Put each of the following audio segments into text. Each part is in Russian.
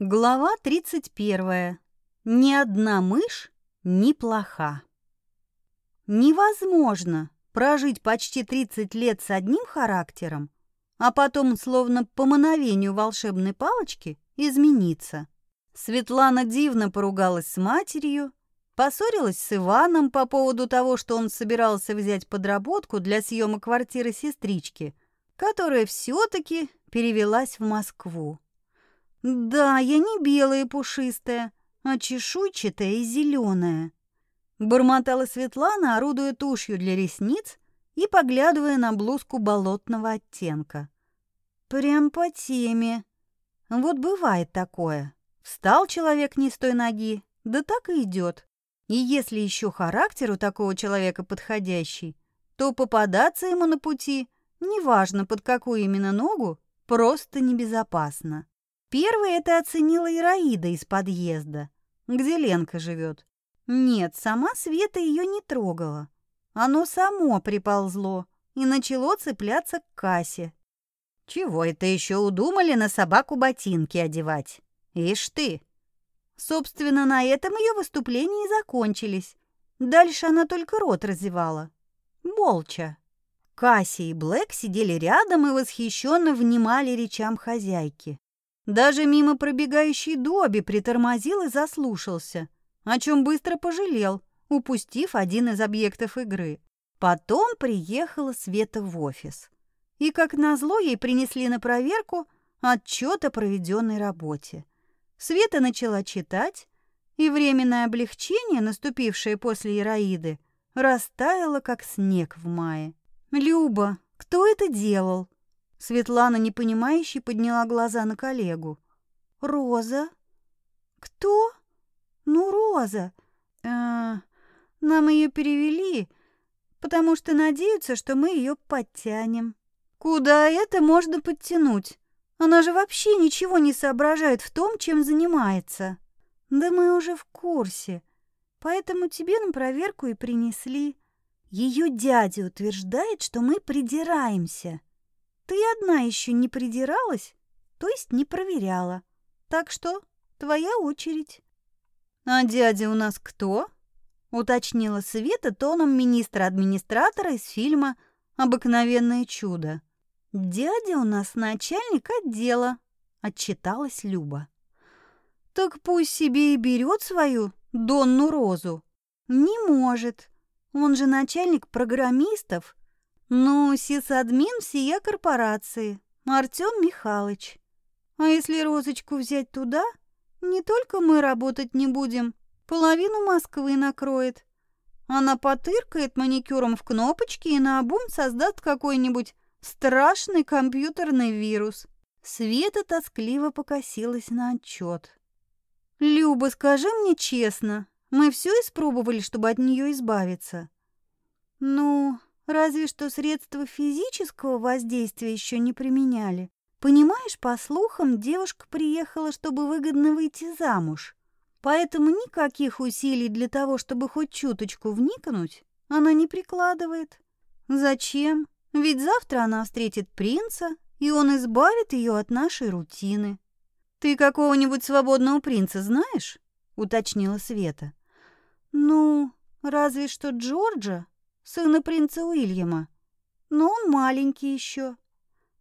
Глава 31. Ни одна мышь не плоха. Невозможно прожить почти 30 лет с одним характером, а потом, словно по мановению волшебной палочки, измениться. Светлана дивно поругалась с матерью, поссорилась с Иваном по поводу того, что он собирался взять подработку для съема квартиры сестрички, которая все-таки перевелась в Москву. Да, я не белая и пушистая, а чешуйчатая и зеленая. Бормотала Светлана, орудуя тушью для ресниц и поглядывая на блузку болотного оттенка. Прям по теме. Вот бывает такое. Встал человек не с той ноги, да так и идет. И если еще характер у такого человека подходящий, то попадаться ему на пути, неважно под какую именно ногу, просто небезопасно. Первой это оценила Ираида из подъезда, где Ленка живет. Нет, сама Света ее не трогала. Оно само приползло и начало цепляться к кассе. Чего это еще удумали на собаку ботинки одевать? Ишь ты! Собственно, на этом ее выступления и закончились. Дальше она только рот разевала. Молча. Касси и Блэк сидели рядом и восхищенно внимали речам хозяйки. Даже мимо пробегающий Добби притормозил и заслушался, о чем быстро пожалел, упустив один из объектов игры. Потом приехала Света в офис. И, как назло, ей принесли на проверку отчет о проведенной работе. Света начала читать, и временное облегчение, наступившее после Ираиды, растаяло, как снег в мае. «Люба, кто это делал?» Светлана, непонимающе, подняла глаза на коллегу. «Роза?» «Кто?» «Ну, Роза. Э, нам ее перевели, потому что надеются, что мы ее подтянем». «Куда это можно подтянуть? Она же вообще ничего не соображает в том, чем занимается». «Да мы уже в курсе, поэтому тебе на проверку и принесли». Ее дядя утверждает, что мы придираемся. Ты одна еще не придиралась, то есть не проверяла. Так что твоя очередь. А дядя у нас кто? уточнила Света тоном министра-администратора из фильма Обыкновенное чудо. Дядя у нас начальник отдела, отчиталась Люба. Так пусть себе и берет свою Донну Розу. Не может. Он же начальник программистов ну, сисадмин всея корпорации, Артём Михайлович. А если розочку взять туда, не только мы работать не будем, половину Москвы накроет. Она потыркает маникюром в кнопочки и наобум создаст какой-нибудь страшный компьютерный вирус. Света тоскливо покосилась на отчет. «Люба, скажи мне честно, мы все испробовали, чтобы от нее избавиться?» «Ну, Разве что средства физического воздействия еще не применяли. Понимаешь, по слухам, девушка приехала, чтобы выгодно выйти замуж. Поэтому никаких усилий для того, чтобы хоть чуточку вникнуть, она не прикладывает. Зачем? Ведь завтра она встретит принца, и он избавит ее от нашей рутины. Ты какого-нибудь свободного принца знаешь? уточнила Света. Ну, разве что Джорджа, сына принца Уильяма. Но он маленький еще.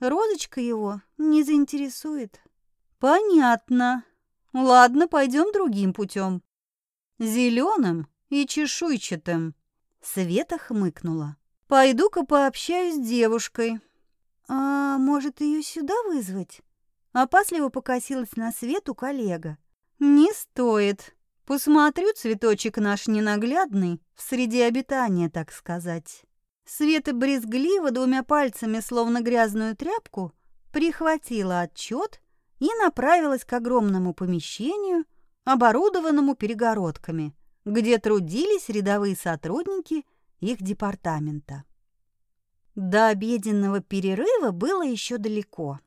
Розочка его не заинтересует. Понятно. Ладно, пойдем другим путем. Зеленым и чешуйчатым. Света хмыкнула. Пойду-ка пообщаюсь с девушкой. А может, ее сюда вызвать? Опасливо покосилась на Свету коллега. Не стоит. Посмотрю, цветочек наш ненаглядный, в среде обитания, так сказать. Света брезгливо двумя пальцами, словно грязную тряпку, прихватила отчет и направилась к огромному помещению, оборудованному перегородками, где трудились рядовые сотрудники их департамента. До обеденного перерыва было еще далеко,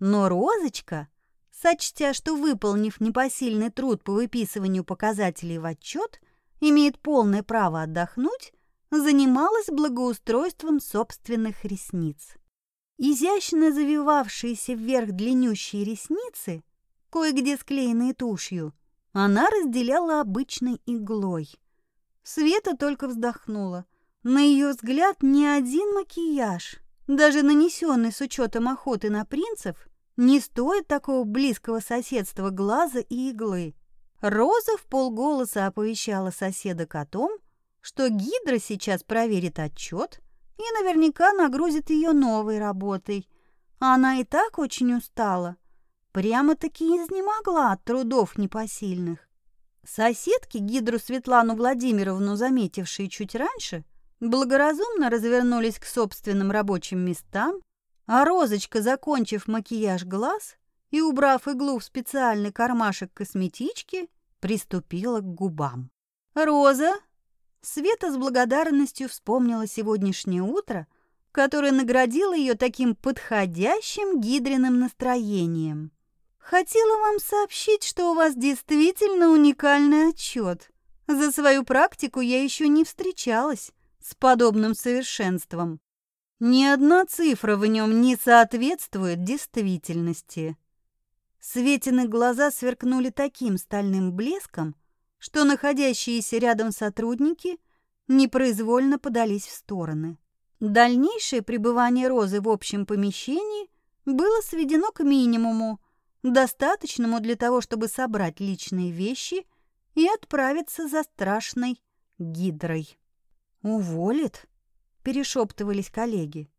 но Розочка сочтя, что выполнив непосильный труд по выписыванию показателей в отчет, имеет полное право отдохнуть, занималась благоустройством собственных ресниц. Изящно завивавшиеся вверх длиннющие ресницы кое-где склеенные тушью, она разделяла обычной иглой. Света только вздохнула. На ее взгляд ни один макияж, даже нанесенный с учетом охоты на принцев, не стоит такого близкого соседства глаза и иглы. Роза в полголоса оповещала соседа котом, что Гидра сейчас проверит отчет и наверняка нагрузит ее новой работой. Она и так очень устала. Прямо-таки изнемогла от трудов непосильных. Соседки Гидру Светлану Владимировну, заметившие чуть раньше, благоразумно развернулись к собственным рабочим местам, а Розочка, закончив макияж глаз и убрав иглу в специальный кармашек косметички, приступила к губам. «Роза!» Света с благодарностью вспомнила сегодняшнее утро, которое наградило ее таким подходящим гидриным настроением. «Хотела вам сообщить, что у вас действительно уникальный отчет. За свою практику я еще не встречалась с подобным совершенством. Ни одна цифра в нем не соответствует действительности. Светины глаза сверкнули таким стальным блеском, что находящиеся рядом сотрудники непроизвольно подались в стороны. Дальнейшее пребывание Розы в общем помещении было сведено к минимуму, достаточному для того, чтобы собрать личные вещи и отправиться за страшной гидрой. «Уволит?» Перешептывались коллеги.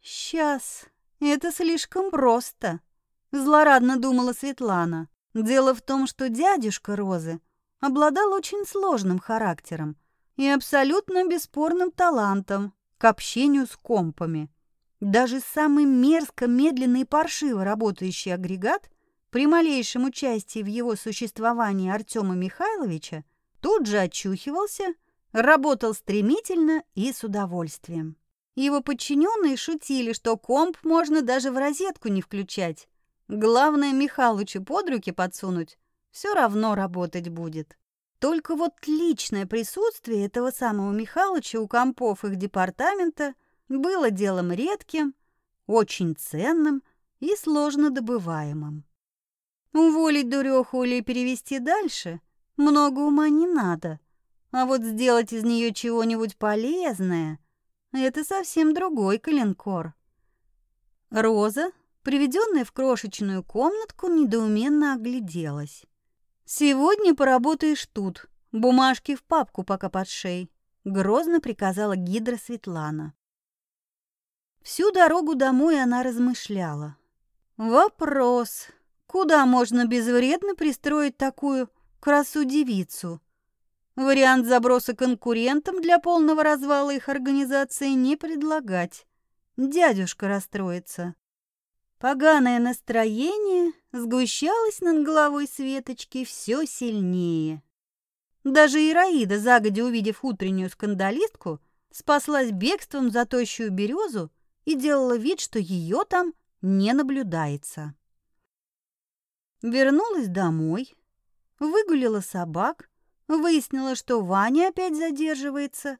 «Сейчас, это слишком просто», — злорадно думала Светлана. Дело в том, что дядюшка Розы обладал очень сложным характером и абсолютно бесспорным талантом к общению с компами. Даже самый мерзко медленный и паршиво работающий агрегат при малейшем участии в его существовании Артема Михайловича тут же очухивался Работал стремительно и с удовольствием. Его подчиненные шутили, что комп можно даже в розетку не включать. Главное Михалычу под руки подсунуть, все равно работать будет. Только вот личное присутствие этого самого Михалыча у компов их департамента было делом редким, очень ценным и сложно добываемым. Уволить дуреху или перевести дальше много ума не надо – а вот сделать из нее чего-нибудь полезное — это совсем другой коленкор. Роза, приведенная в крошечную комнатку, недоуменно огляделась. «Сегодня поработаешь тут, бумажки в папку пока под шеей», — грозно приказала Гидра Светлана. Всю дорогу домой она размышляла. «Вопрос, куда можно безвредно пристроить такую красу-девицу?» Вариант заброса конкурентам для полного развала их организации не предлагать. Дядюшка расстроится. Поганое настроение сгущалось над головой Светочки все сильнее. Даже Ираида, загодя увидев утреннюю скандалистку, спаслась бегством за тощую березу и делала вид, что ее там не наблюдается. Вернулась домой, выгулила собак, выяснила, что Ваня опять задерживается,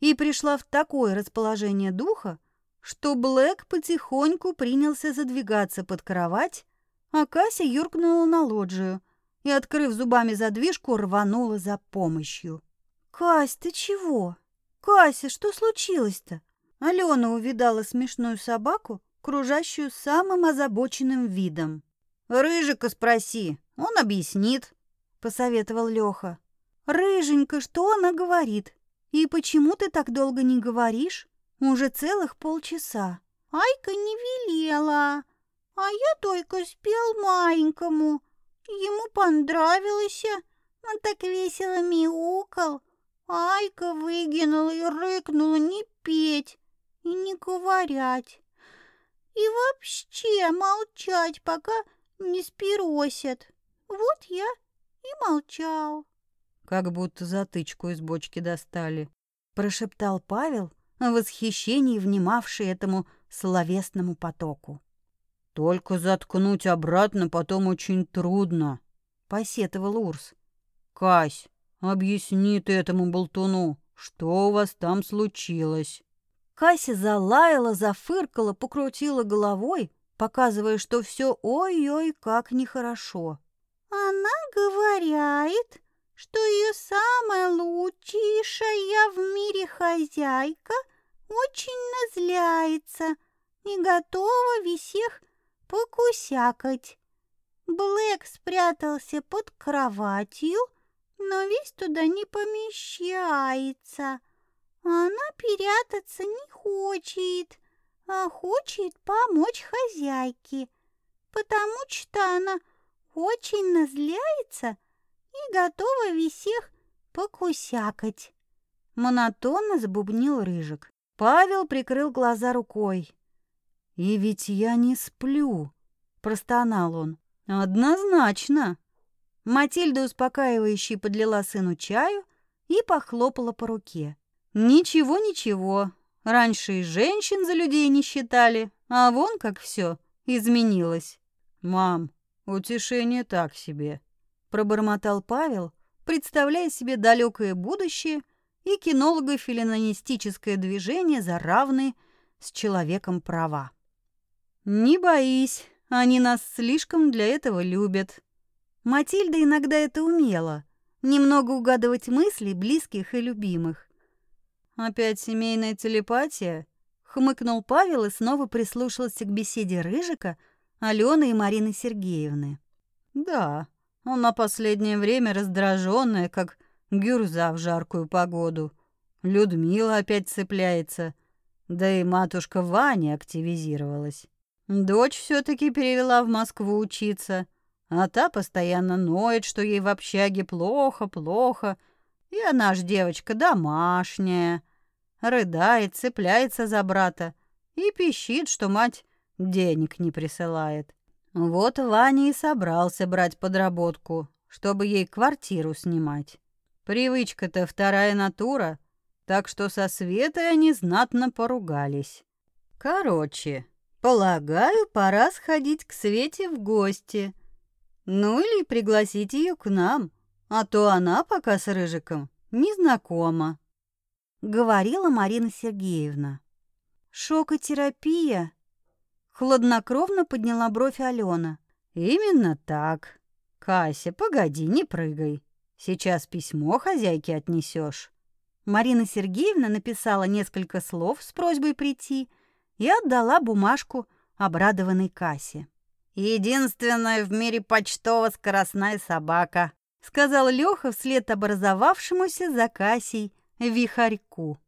и пришла в такое расположение духа, что Блэк потихоньку принялся задвигаться под кровать, а Кася юркнула на лоджию и, открыв зубами задвижку, рванула за помощью. «Кась, ты чего? Кася, что случилось-то?» Алена увидала смешную собаку, кружащую самым озабоченным видом. «Рыжика спроси, он объяснит», — посоветовал Леха. «Рыженька, что она говорит? И почему ты так долго не говоришь? Уже целых полчаса». «Айка не велела, а я только спел маленькому. Ему понравилось, он так весело мяукал. Айка выгинула и рыкнула не петь и не говорять. И вообще молчать, пока не спросят. Вот я и молчал как будто затычку из бочки достали», — прошептал Павел, в восхищении внимавший этому словесному потоку. «Только заткнуть обратно потом очень трудно», — посетовал Урс. «Кась, объясни ты этому болтуну, что у вас там случилось?» Кася залаяла, зафыркала, покрутила головой, показывая, что все ой-ой, как нехорошо. Она говорит, что ее самая лучшая в мире хозяйка очень назляется и готова всех покусякать. Блэк спрятался под кроватью, но весь туда не помещается. Она прятаться не хочет, а хочет помочь хозяйке, потому что она очень назляется и готова всех покусякать. Монотонно забубнил Рыжик. Павел прикрыл глаза рукой. «И ведь я не сплю», — простонал он. «Однозначно». Матильда успокаивающе подлила сыну чаю и похлопала по руке. «Ничего, ничего. Раньше и женщин за людей не считали, а вон как все изменилось». «Мам, утешение так себе», — пробормотал Павел, представляя себе далекое будущее и кинолого-филинонистическое движение за равные с человеком права. «Не боись, они нас слишком для этого любят». Матильда иногда это умела, немного угадывать мысли близких и любимых. «Опять семейная телепатия?» — хмыкнул Павел и снова прислушался к беседе Рыжика, Алены и Марины Сергеевны. «Да, он на последнее время раздраженная, как гюрза в жаркую погоду. Людмила опять цепляется, да и матушка Ваня активизировалась. Дочь все таки перевела в Москву учиться, а та постоянно ноет, что ей в общаге плохо, плохо, и она ж девочка домашняя. Рыдает, цепляется за брата и пищит, что мать денег не присылает. Вот Ваня и собрался брать подработку, чтобы ей квартиру снимать. Привычка-то вторая натура, так что со Светой они знатно поругались. Короче, Полагаю, пора сходить к Свете в гости. Ну или пригласить ее к нам, а то она пока с Рыжиком не знакома. Говорила Марина Сергеевна. Шокотерапия? Хладнокровно подняла бровь Алена. Именно так. Кася, погоди, не прыгай. Сейчас письмо хозяйке отнесешь. Марина Сергеевна написала несколько слов с просьбой прийти и отдала бумажку обрадованной Кассе. «Единственная в мире почтово-скоростная собака», сказал Леха вслед образовавшемуся за Кассей вихарьку.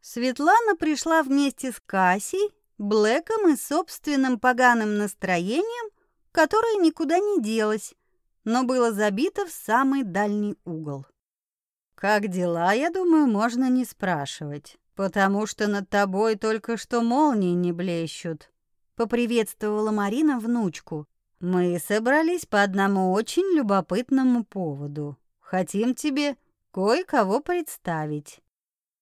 Светлана пришла вместе с Кассей, Блэком и собственным поганым настроением, которое никуда не делось, но было забито в самый дальний угол. «Как дела, я думаю, можно не спрашивать. «Потому что над тобой только что молнии не блещут», — поприветствовала Марина внучку. «Мы собрались по одному очень любопытному поводу. Хотим тебе кое-кого представить».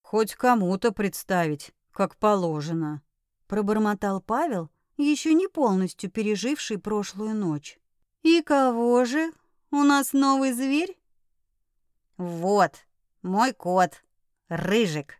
«Хоть кому-то представить, как положено», — пробормотал Павел, еще не полностью переживший прошлую ночь. «И кого же? У нас новый зверь?» «Вот, мой кот, Рыжик».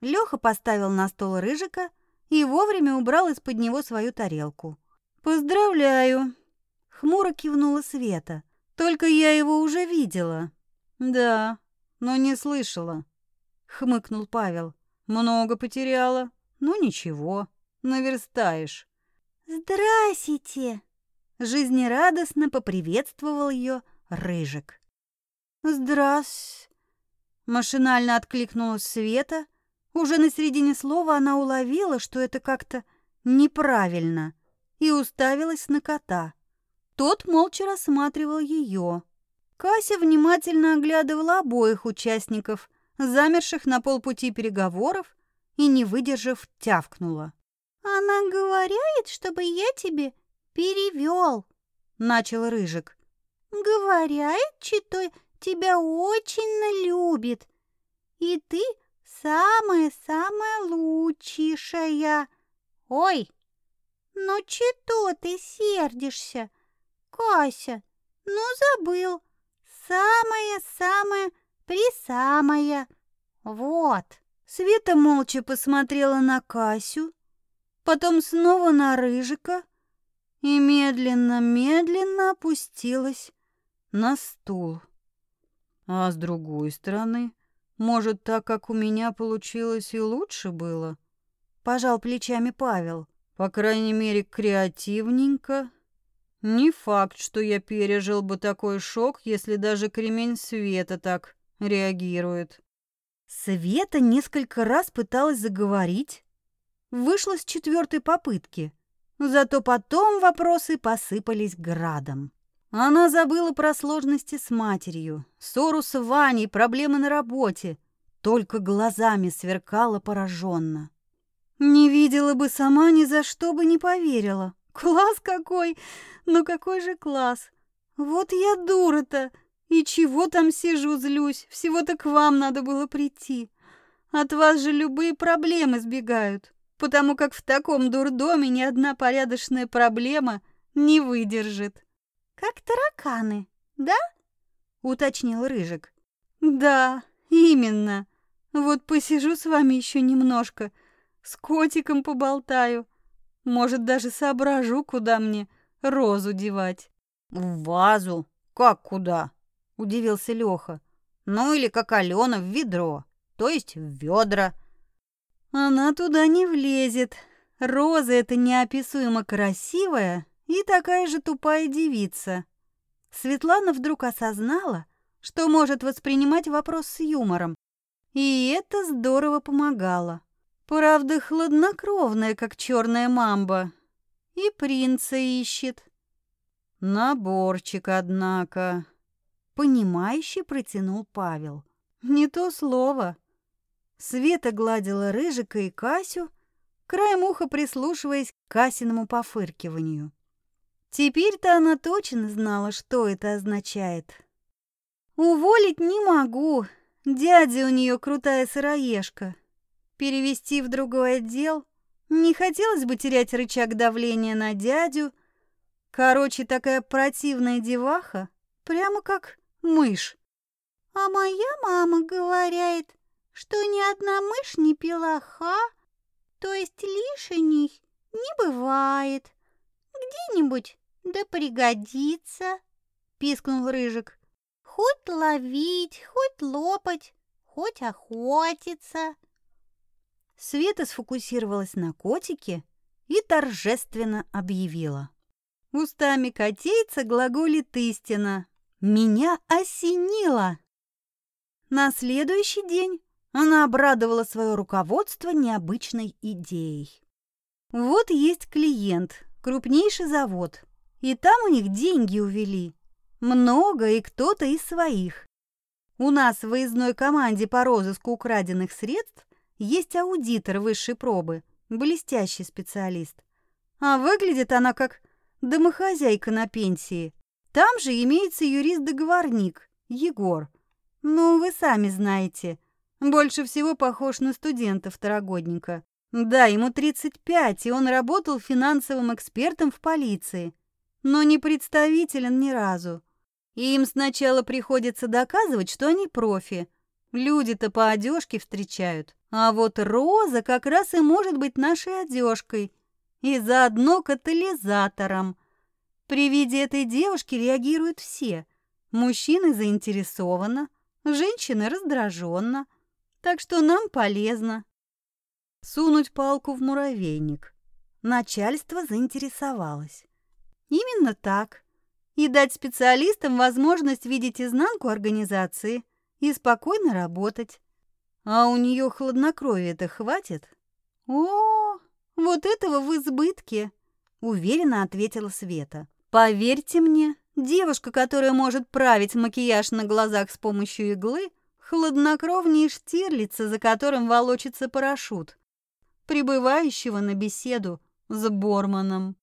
Лёха поставил на стол рыжика и вовремя убрал из-под него свою тарелку. «Поздравляю!» — хмуро кивнула Света. «Только я его уже видела». «Да, но не слышала», — хмыкнул Павел. «Много потеряла. Ну ничего, наверстаешь». «Здрасте!» — жизнерадостно поприветствовал ее Рыжик. «Здрась!» — машинально откликнулась Света — уже на середине слова она уловила, что это как-то неправильно, и уставилась на кота. Тот молча рассматривал ее. Кася внимательно оглядывала обоих участников, замерших на полпути переговоров, и, не выдержав, тявкнула. «Она говорит, чтобы я тебе перевел», — начал Рыжик. «Говорят, что тебя очень любит, и ты самая-самая лучшая. Ой, ну чего ты сердишься, Кася? Ну забыл, самая-самая присамая. Вот. Света молча посмотрела на Касю, потом снова на Рыжика и медленно-медленно опустилась на стул. А с другой стороны, может, так как у меня получилось и лучше было? Пожал плечами Павел. По крайней мере, креативненько. Не факт, что я пережил бы такой шок, если даже кремень света так реагирует. Света несколько раз пыталась заговорить. Вышла с четвертой попытки. Зато потом вопросы посыпались градом. Она забыла про сложности с матерью, ссору с Ваней, проблемы на работе. Только глазами сверкала пораженно. Не видела бы сама, ни за что бы не поверила. Класс какой! Ну какой же класс! Вот я дура-то! И чего там сижу, злюсь? Всего-то к вам надо было прийти. От вас же любые проблемы сбегают, потому как в таком дурдоме ни одна порядочная проблема не выдержит. Как тараканы, да? уточнил Рыжик. Да, именно. Вот посижу с вами еще немножко, с котиком поболтаю. Может, даже соображу, куда мне розу девать. В вазу? Как куда? удивился Леха. Ну или как Алена в ведро, то есть в ведра. Она туда не влезет. Роза это неописуемо красивая и такая же тупая девица. Светлана вдруг осознала, что может воспринимать вопрос с юмором, и это здорово помогало. Правда, хладнокровная, как черная мамба, и принца ищет. Наборчик, однако. Понимающе протянул Павел. Не то слово. Света гладила Рыжика и Касю, краем уха прислушиваясь к Касиному пофыркиванию. Теперь-то она точно знала, что это означает. Уволить не могу. Дядя у нее крутая сыроежка. Перевести в другой отдел не хотелось бы терять рычаг давления на дядю. Короче, такая противная деваха, прямо как мышь. А моя мама говорит, что ни одна мышь не пила ха, то есть лишеней не бывает. Где-нибудь да пригодится, пискнул Рыжик. Хоть ловить, хоть лопать, хоть охотиться. Света сфокусировалась на котике и торжественно объявила. Устами котейца глаголит истина, меня осенило. На следующий день она обрадовала свое руководство необычной идеей. Вот есть клиент, крупнейший завод, и там у них деньги увели. Много и кто-то из своих. У нас в выездной команде по розыску украденных средств есть аудитор высшей пробы, блестящий специалист. А выглядит она как домохозяйка на пенсии – там же имеется юрист-договорник, Егор. Ну, вы сами знаете. Больше всего похож на студента-второгодника. Да, ему 35, и он работал финансовым экспертом в полиции. Но не представителен ни разу. И им сначала приходится доказывать, что они профи. Люди-то по одежке встречают. А вот Роза как раз и может быть нашей одежкой. И заодно катализатором. При виде этой девушки реагируют все. Мужчины заинтересованно, женщины раздраженно. Так что нам полезно. Сунуть палку в муравейник. Начальство заинтересовалось. Именно так. И дать специалистам возможность видеть изнанку организации и спокойно работать. А у нее хладнокровия-то хватит? О, вот этого в избытке, уверенно ответила Света. Поверьте мне, девушка, которая может править макияж на глазах с помощью иглы, хладнокровнее Штирлица, за которым волочится парашют, прибывающего на беседу с Борманом.